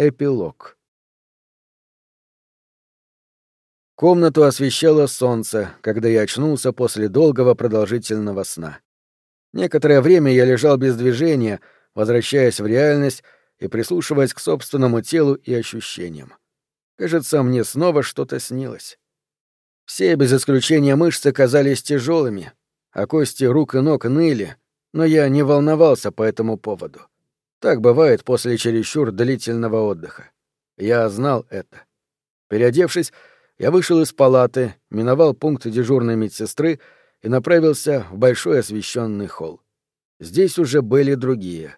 Эпилог. Комнату освещало солнце, когда я очнулся после долгого продолжительного сна. Некоторое время я лежал без движения, возвращаясь в реальность и прислушиваясь к собственному телу и ощущениям. Кажется, мне снова что-то снилось. Все без исключения мышцы казались тяжелыми, а кости рук и ног ныли, но я не волновался по этому поводу. Так бывает после чересчур длительного отдыха. Я знал это. Переодевшись, я вышел из палаты, миновал пункт дежурной медсестры и направился в большой освещенный холл. Здесь уже были другие.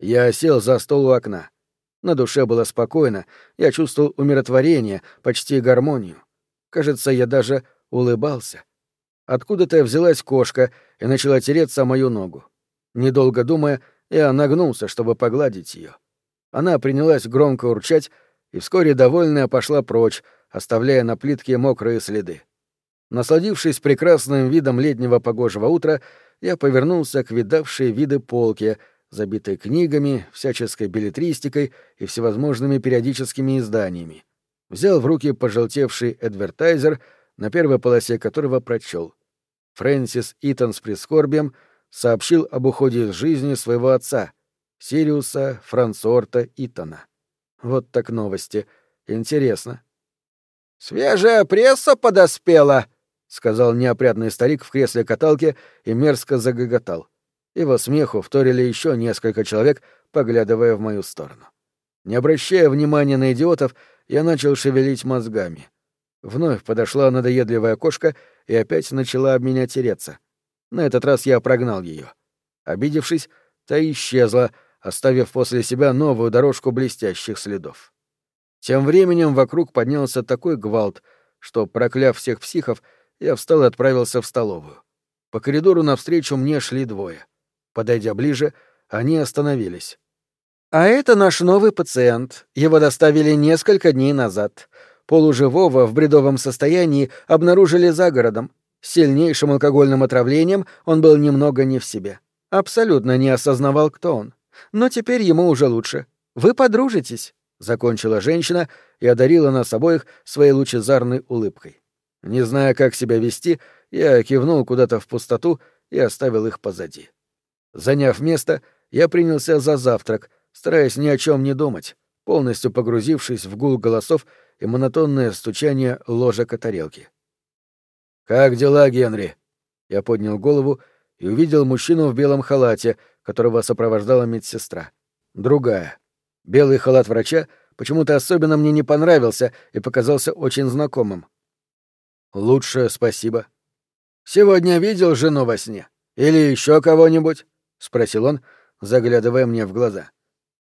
Я сел за стол у окна. На душе было спокойно, я чувствовал умиротворение, почти гармонию. Кажется, я даже улыбался. Откуда-то взялась кошка и начала тереться мою ногу. Недолго думая, я нагнулся, чтобы погладить ее. Она принялась громко урчать, и вскоре довольная пошла прочь, оставляя на плитке мокрые следы. Насладившись прекрасным видом летнего погожего утра, я повернулся к видавшей виды полке, забитой книгами, всяческой билетристикой и всевозможными периодическими изданиями. Взял в руки пожелтевший адвертайзер, на первой полосе которого прочел. Фрэнсис Итон с прискорбием сообщил об уходе из жизни своего отца, Сириуса Франсорта Итона. Вот так новости. Интересно. «Свежая пресса подоспела!» — сказал неопрятный старик в кресле каталки и мерзко загоготал. Его смеху вторили еще несколько человек, поглядывая в мою сторону. Не обращая внимания на идиотов, я начал шевелить мозгами. Вновь подошла надоедливая кошка и опять начала об меня тереться. На этот раз я прогнал ее. Обидевшись, та исчезла, оставив после себя новую дорожку блестящих следов. Тем временем вокруг поднялся такой гвалт, что, прокляв всех психов, я встал и отправился в столовую. По коридору навстречу мне шли двое. Подойдя ближе, они остановились. «А это наш новый пациент. Его доставили несколько дней назад. Полуживого в бредовом состоянии обнаружили за городом. Сильнейшим алкогольным отравлением он был немного не в себе. Абсолютно не осознавал, кто он. Но теперь ему уже лучше. Вы подружитесь закончила женщина и одарила нас обоих своей лучезарной улыбкой. Не зная, как себя вести, я кивнул куда-то в пустоту и оставил их позади. Заняв место, я принялся за завтрак, стараясь ни о чем не думать, полностью погрузившись в гул голосов и монотонное стучание ложек о тарелке. «Как дела, Генри?» Я поднял голову и увидел мужчину в белом халате, которого сопровождала медсестра. Другая. Белый халат врача почему-то особенно мне не понравился и показался очень знакомым. «Лучше спасибо». «Сегодня видел жену во сне? Или еще кого-нибудь?» — спросил он, заглядывая мне в глаза.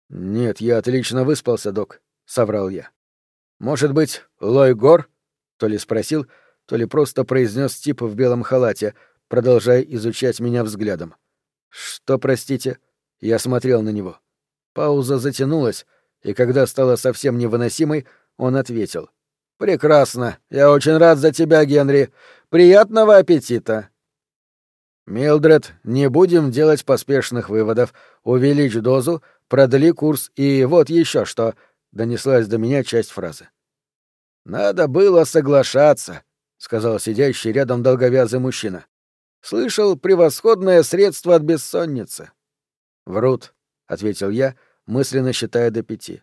«Нет, я отлично выспался, док», — соврал я. «Может быть, Лой Гор?» — то ли спросил, то ли просто произнес тип в белом халате, продолжая изучать меня взглядом. «Что, простите?» — я смотрел на него. Пауза затянулась, и когда стала совсем невыносимой, он ответил. «Прекрасно. Я очень рад за тебя, Генри. Приятного аппетита!» «Милдред, не будем делать поспешных выводов. Увеличь дозу, продли курс и вот еще что», — донеслась до меня часть фразы. «Надо было соглашаться», — сказал сидящий рядом долговязый мужчина. «Слышал, превосходное средство от бессонницы». «Врут», — ответил я, мысленно считая до пяти.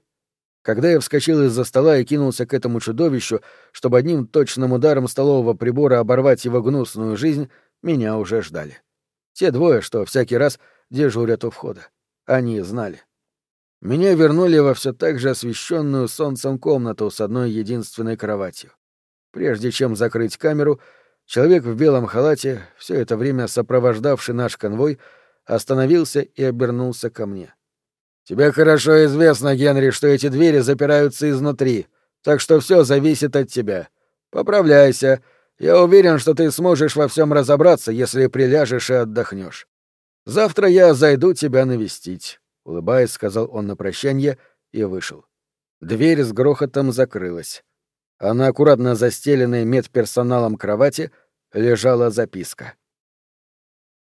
Когда я вскочил из-за стола и кинулся к этому чудовищу, чтобы одним точным ударом столового прибора оборвать его гнусную жизнь, меня уже ждали. Те двое, что всякий раз дежурят у входа. Они знали. Меня вернули во все так же освещенную солнцем комнату с одной единственной кроватью. Прежде чем закрыть камеру, человек в белом халате, все это время сопровождавший наш конвой, остановился и обернулся ко мне. «Тебе хорошо известно, Генри, что эти двери запираются изнутри, так что все зависит от тебя. Поправляйся. Я уверен, что ты сможешь во всем разобраться, если приляжешь и отдохнешь. Завтра я зайду тебя навестить», — улыбаясь, сказал он на прощание и вышел. Дверь с грохотом закрылась. А на аккуратно застеленной медперсоналом кровати лежала записка —